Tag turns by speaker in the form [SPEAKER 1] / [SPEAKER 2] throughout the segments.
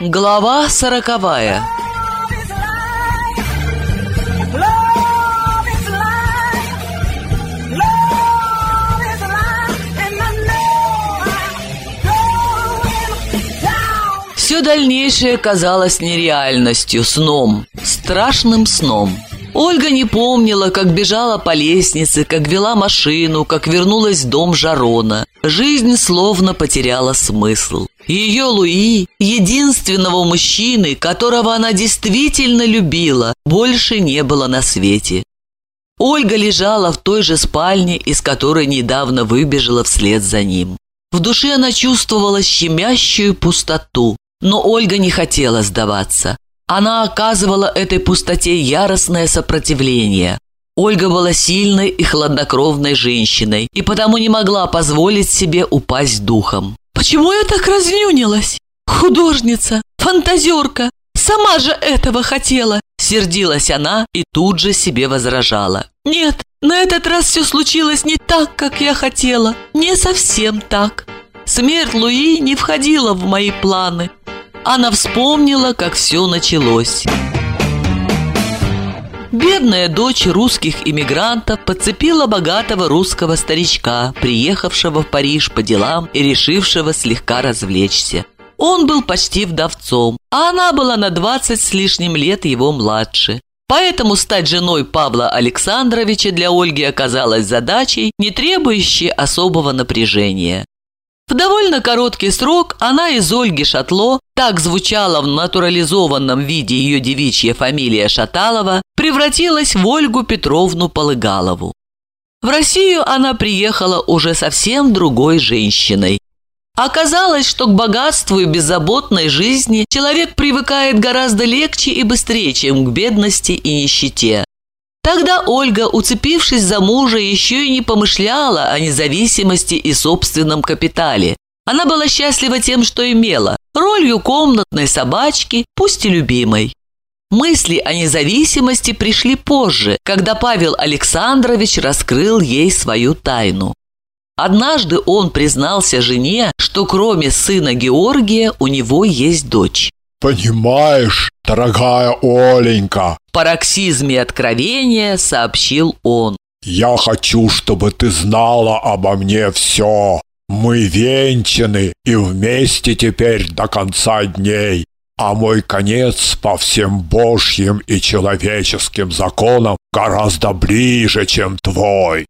[SPEAKER 1] Глава сороковая Все дальнейшее казалось нереальностью, сном, страшным сном. Ольга не помнила, как бежала по лестнице, как вела машину, как вернулась в дом Жарона. Жизнь словно потеряла смысл. Ее Луи, единственного мужчины, которого она действительно любила, больше не было на свете. Ольга лежала в той же спальне, из которой недавно выбежала вслед за ним. В душе она чувствовала щемящую пустоту, но Ольга не хотела сдаваться. Она оказывала этой пустоте яростное сопротивление. Ольга была сильной и хладнокровной женщиной и потому не могла позволить себе упасть духом.
[SPEAKER 2] «Почему я так разнюнилась? Художница, фантазерка, сама же этого хотела!»
[SPEAKER 1] Сердилась она и тут же себе возражала.
[SPEAKER 2] «Нет, на этот раз все случилось не так, как я хотела, не совсем так. Смерть Луи не входила в мои планы. Она вспомнила, как все началось.
[SPEAKER 1] Бедная дочь русских иммигрантов подцепила богатого русского старичка, приехавшего в Париж по делам и решившего слегка развлечься. Он был почти вдовцом, а она была на 20 с лишним лет его младше. Поэтому стать женой Павла Александровича для Ольги оказалась задачей, не требующей особого напряжения. В довольно короткий срок она из Ольги Шатло, так звучала в натурализованном виде ее девичья фамилия Шаталова, превратилась в Ольгу Петровну Полыгалову. В Россию она приехала уже совсем другой женщиной. Оказалось, что к богатству и беззаботной жизни человек привыкает гораздо легче и быстрее, чем к бедности и нищете. Тогда Ольга, уцепившись за мужа, еще и не помышляла о независимости и собственном капитале. Она была счастлива тем, что имела, ролью комнатной собачки, пусть и любимой. Мысли о независимости пришли позже, когда Павел Александрович раскрыл ей свою тайну. Однажды он признался жене, что кроме сына Георгия у него есть дочь.
[SPEAKER 3] «Понимаешь, дорогая Оленька!»
[SPEAKER 1] В пароксизме откровения сообщил он.
[SPEAKER 3] «Я хочу, чтобы ты знала обо мне все. Мы венчаны и вместе теперь до конца дней, а мой конец по всем божьим и человеческим законам гораздо ближе, чем твой».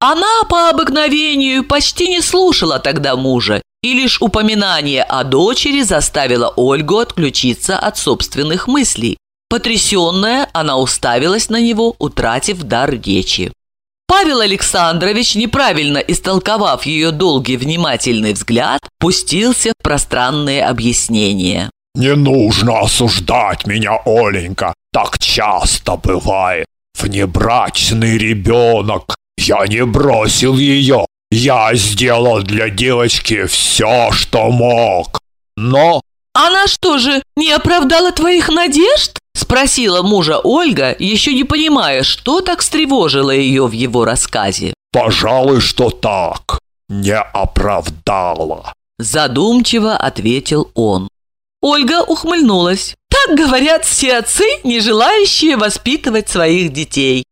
[SPEAKER 1] Она по обыкновению почти не слушала тогда мужа и лишь упоминание о дочери заставило Ольгу отключиться от собственных мыслей. Потрясенная, она уставилась на него, утратив дар речи. Павел Александрович, неправильно истолковав ее долгий внимательный взгляд, пустился в пространные объяснения.
[SPEAKER 3] «Не нужно осуждать меня, Оленька, так часто бывает. Внебрачный ребенок. Я не бросил ее, я сделал для девочки все, что мог. Но...
[SPEAKER 2] Она что же, не оправдала твоих надежд? Спросила мужа Ольга, еще не понимая, что так встревожило ее в его рассказе.
[SPEAKER 3] Пожалуй, что так. Не оправдала.
[SPEAKER 1] Задумчиво ответил он.
[SPEAKER 2] Ольга ухмыльнулась. Так говорят все отцы, не желающие воспитывать своих детей.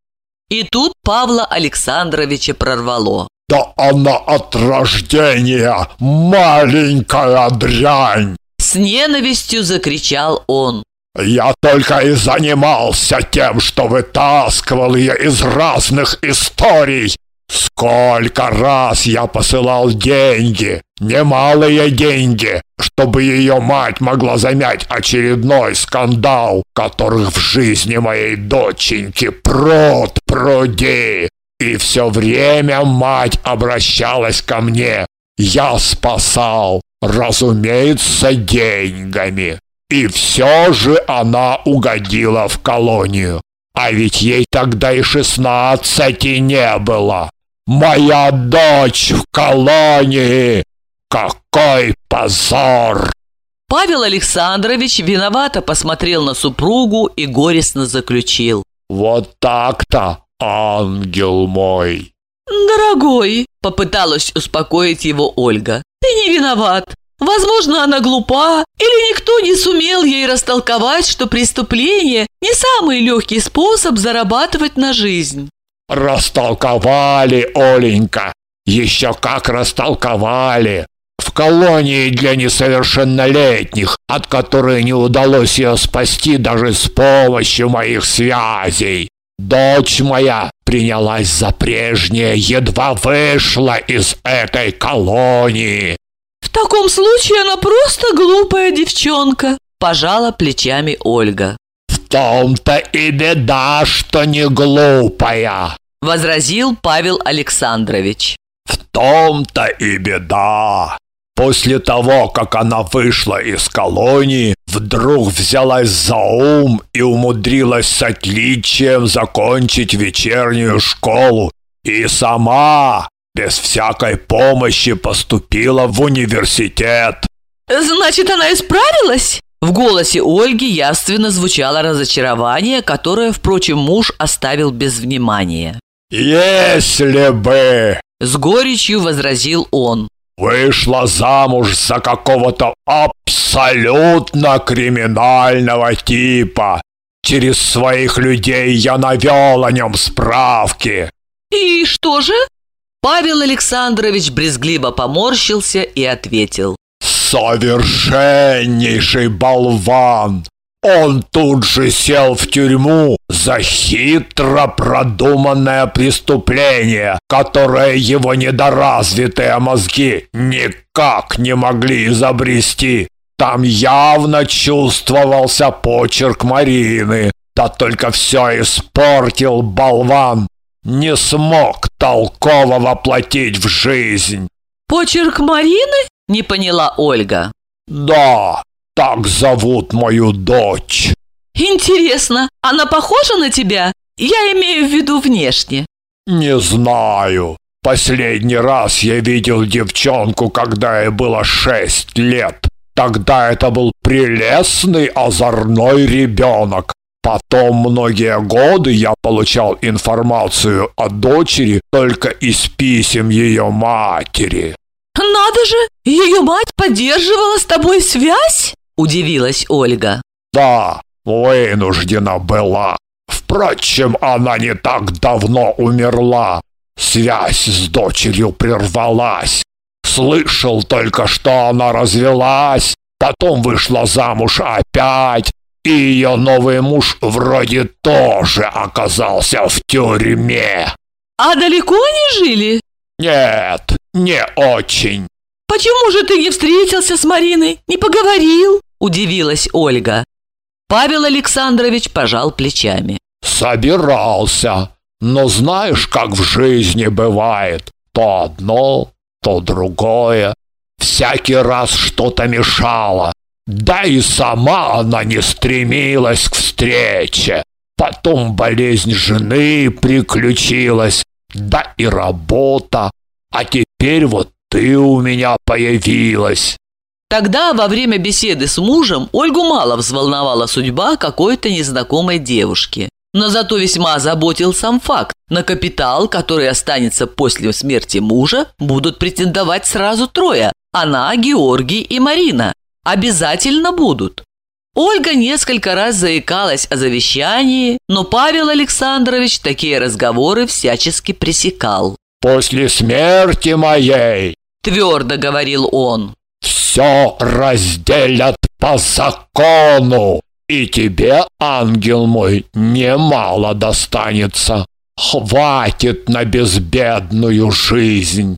[SPEAKER 1] И тут Павла Александровича прорвало.
[SPEAKER 3] Да она от рождения маленькая дрянь!»
[SPEAKER 1] С ненавистью закричал он.
[SPEAKER 3] «Я только и занимался тем, что вытаскивал ее из разных историй. Сколько раз я посылал деньги, немалые деньги, чтобы ее мать могла замять очередной скандал, которых в жизни моей доченьки пруд пруди. И все время мать обращалась ко мне. Я спасал, разумеется, деньгами. И все же она угодила в колонию. А ведь ей тогда и шестнадцати не было. Моя дочь в колонии! Какой позор!
[SPEAKER 1] Павел Александрович виновато посмотрел на супругу и горестно заключил.
[SPEAKER 3] Вот так-то, ангел мой!»
[SPEAKER 2] «Дорогой!» – попыталась успокоить его Ольга. «Ты не виноват.
[SPEAKER 1] Возможно, она глупа, или никто не сумел ей растолковать, что преступление не самый легкий способ зарабатывать на жизнь.
[SPEAKER 3] Растолковали, Оленька, еще как растолковали. В колонии для несовершеннолетних, от которой не удалось ее спасти даже с помощью моих связей. Дочь моя принялась за прежнее, едва вышла из этой колонии.
[SPEAKER 1] В таком случае она просто глупая девчонка, пожала плечами Ольга.
[SPEAKER 3] В том-то и беда, что не глупая,
[SPEAKER 1] возразил Павел Александрович.
[SPEAKER 3] В том-то и беда. После того, как она вышла из колонии, вдруг взялась за ум и умудрилась с отличием закончить вечернюю школу и сама без всякой помощи поступила в университет.
[SPEAKER 1] Значит, она исправилась? В голосе Ольги явственно звучало разочарование, которое, впрочем, муж оставил без внимания.
[SPEAKER 3] «Если бы!»
[SPEAKER 1] – с горечью возразил он.
[SPEAKER 3] «Вышла замуж за какого-то абсолютно криминального типа. Через своих людей я навел о нем справки».
[SPEAKER 1] «И что же?» Павел Александрович брезгливо поморщился и ответил.
[SPEAKER 3] «Совершеннейший болван! Он тут же сел в тюрьму за хитро продуманное преступление, которое его недоразвитые мозги никак не могли изобрести. Там явно чувствовался почерк Марины, да только все испортил болван не смог толково воплотить в жизнь.
[SPEAKER 1] Почерк Марины? Не поняла Ольга.
[SPEAKER 3] Да, так зовут мою дочь.
[SPEAKER 1] Интересно, она похожа на тебя? Я имею в виду внешне.
[SPEAKER 3] Не знаю. Последний раз я видел девчонку, когда ей было шесть лет. Тогда это был прелестный озорной ребенок. Потом многие годы я получал информацию о дочери только из писем ее матери.
[SPEAKER 1] «Надо же! Ее мать поддерживала с тобой связь?» – удивилась Ольга.
[SPEAKER 3] «Да, вынуждена была. Впрочем, она не так давно умерла. Связь с дочерью прервалась. Слышал только, что она развелась, потом вышла замуж опять, и ее новый муж вроде тоже оказался в тюрьме.
[SPEAKER 1] А далеко они жили?
[SPEAKER 3] Нет, не очень.
[SPEAKER 1] Почему же ты не встретился с Мариной, не поговорил? Удивилась Ольга. Павел Александрович пожал плечами.
[SPEAKER 3] Собирался, но знаешь, как в жизни бывает. То одно, то другое. Всякий раз что-то мешало. Да и сама она не стремилась к встрече. Потом болезнь жены приключилась, да и работа. А теперь вот ты у меня появилась.
[SPEAKER 1] Тогда во время беседы с мужем Ольгу мало взволновала судьба какой-то незнакомой девушки. Но зато весьма заботил сам факт. На капитал, который останется после смерти мужа, будут претендовать сразу трое – она, Георгий и Марина. Обязательно будут. Ольга несколько раз заикалась о завещании, но Павел Александрович такие разговоры всячески пресекал.
[SPEAKER 3] «После смерти моей», –
[SPEAKER 1] твердо говорил он, –
[SPEAKER 3] «все разделят по закону, и тебе, ангел мой, немало достанется. Хватит на безбедную жизнь».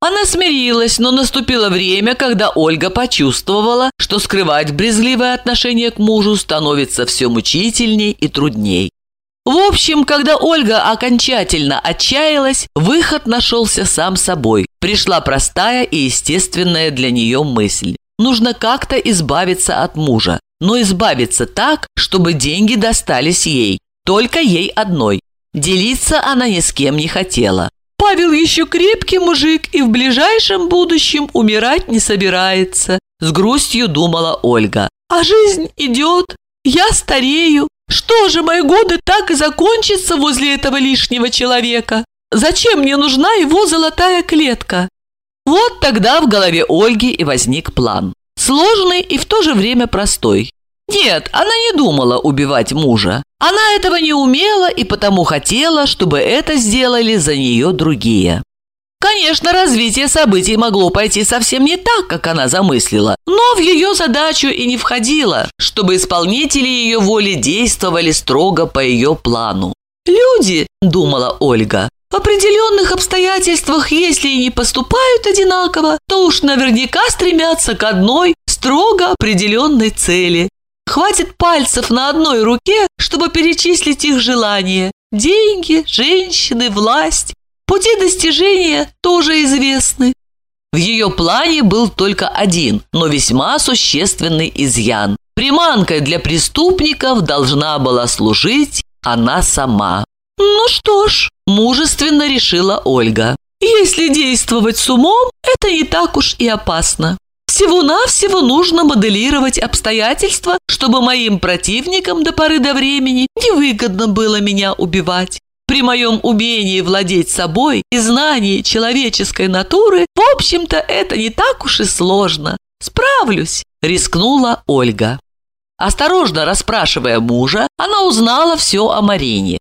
[SPEAKER 1] Она смирилась, но наступило время, когда Ольга почувствовала, что скрывать брезгливое отношение к мужу становится все мучительней и трудней. В общем, когда Ольга окончательно отчаялась, выход нашелся сам собой. Пришла простая и естественная для нее мысль. Нужно как-то избавиться от мужа, но избавиться так, чтобы деньги достались ей, только ей одной. Делиться она ни с кем не хотела. Павел еще крепкий мужик и в ближайшем будущем умирать не собирается», – с грустью думала Ольга. «А жизнь идет, я старею. Что же, мои годы так и закончатся возле этого лишнего человека? Зачем мне нужна его золотая клетка?» Вот тогда в голове Ольги и возник план. Сложный и в то же время простой. Нет, она не думала убивать мужа. Она этого не умела и потому хотела, чтобы это сделали за нее другие. Конечно, развитие событий могло пойти совсем не так, как она замыслила, но в ее задачу и не входило, чтобы исполнители ее воли действовали строго по ее плану. «Люди», – думала Ольга, – «в определенных обстоятельствах, если и не поступают одинаково, то уж наверняка стремятся к одной строго определенной цели. Хватит пальцев на одной руке, чтобы перечислить их желания. Деньги, женщины, власть. Пути достижения тоже известны. В ее плане был только один, но весьма существенный изъян. Приманкой для преступников должна была служить она сама. «Ну что ж», – мужественно решила Ольга. «Если действовать с умом, это не так уж и опасно. Всего-навсего нужно моделировать обстоятельства, чтобы моим противникам до поры до времени невыгодно было меня убивать. При моем умении владеть собой и знании человеческой натуры, в общем-то, это не так уж и сложно. Справлюсь, рискнула Ольга. Осторожно расспрашивая мужа, она узнала все о Марине.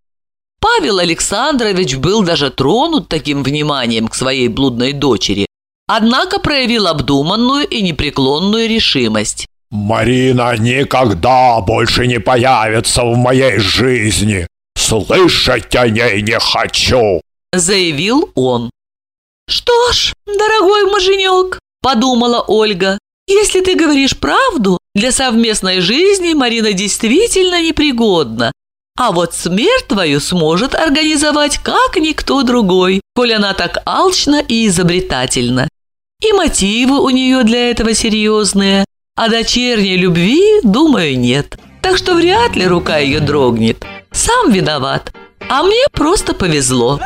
[SPEAKER 1] Павел Александрович был даже тронут таким вниманием к своей блудной дочери, однако проявил обдуманную и непреклонную решимость.
[SPEAKER 3] «Марина никогда больше не появится в моей жизни. Слышать о ней не хочу», –
[SPEAKER 1] заявил он. «Что ж, дорогой муженек», – подумала Ольга, – «если ты говоришь правду, для совместной жизни Марина действительно непригодна, а вот смерть твою сможет организовать как никто другой, коль она так алчна и изобретательна. И мотивы у нее для этого серьезные, а дочерней любви, думаю, нет. Так что вряд ли рука ее дрогнет. Сам виноват. А мне просто повезло.